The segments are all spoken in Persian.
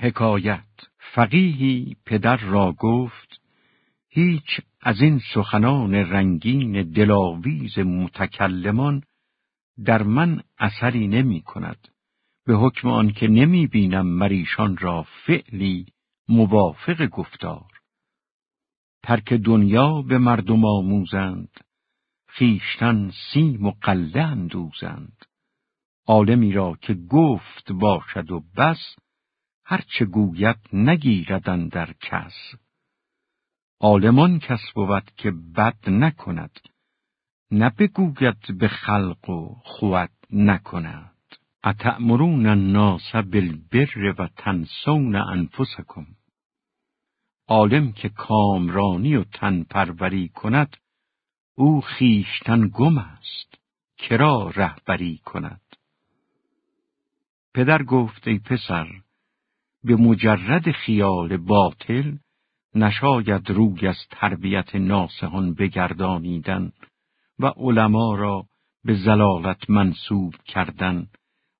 حکایت. فقیهی پدر را گفت هیچ از این سخنان رنگین دلاویز متکلمان در من اثری نمی کند. به حکم آن که نمی بینم مریشان را فعلی موافق گفتار. ترک دنیا به مردم آموزند خیشتن سیم و قله اندوزند. عالمی را که گفت باشد و بس هرچه گوید نگیردن در کس. عالمان کس بود که بد نکند نه به خلق و خود نکند. اتأمرون الناس بالبر و تنسون انفسکم. عالم که کامرانی و تن پروری کند او خیشتن گم است کرا رهبری کند. پدر گفت ای پسر به مجرد خیال باطل نشاید روی از تربیت ناسهان بگردانیدن و علما را به زلالت منصوب کردن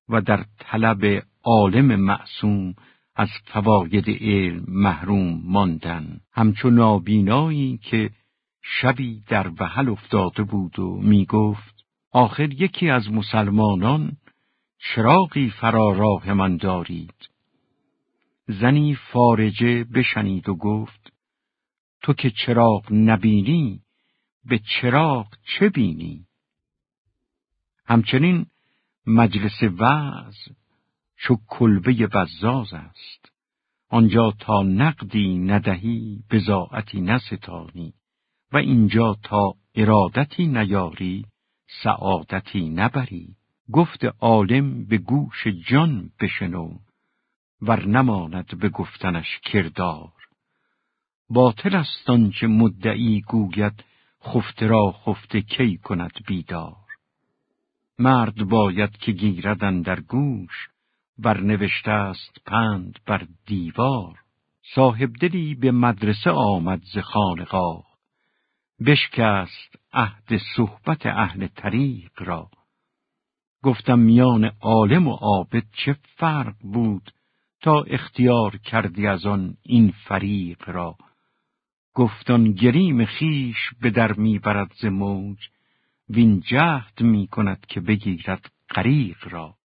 و در طلب عالم معصوم از فواید علم محروم ماندن. همچون نابینایی که شبی در وحل افتاده بود و می گفت آخر یکی از مسلمانان چراغی فرا راه من دارید. زنی فارجه بشنید و گفت تو که چراغ نبینی به چراغ چه بینی؟ همچنین مجلس وعظ چو کلبه بزاز است. آنجا تا نقدی ندهی بزاعتی نستانی. و اینجا تا ارادتی نیاری سعادتی نبری. گفت عالم به گوش جان بشنو. ور نماند به گفتنش کردار. باطل است آنچه مدعی گوید خفته را خفته کی کند بیدار. مرد باید که گیردن در گوش ور نوشته است پند بر دیوار. صاحب دلی به مدرسه آمد ز خانقاه. بشکست عهد صحبت اهل طریق را. گفتم میان عالم و عابد چه فرق بود؟ تا اختیار کردی از آن این فریق را. گفتان گریم خیش به در می‌برد ز موج وین جهد می کند که بگیرد غریق را.